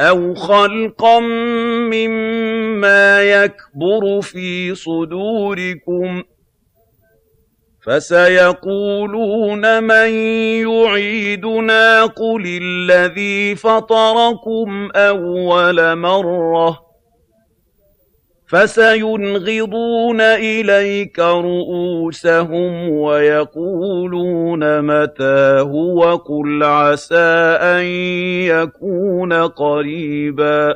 أَوْ خَلْقًا مِّمَّا يَكْبُرُ فِي صُدُورِكُمْ ۚ فَسَيَقُولُونَ مَن يُعِيدُنَا ۖ قُلِ الَّذِي فَطَرَكُمْ أَوَّلَ مَرَّةٍ ۚ فَسَيُنْغِضُونَ إِلَيْكَ رُءُوسَهُمْ وَيَقُولُونَ مَتَىٰ هُوَ ۖ قُلْ عَسَىٰ أَن يَكُونَ قَرِيبًا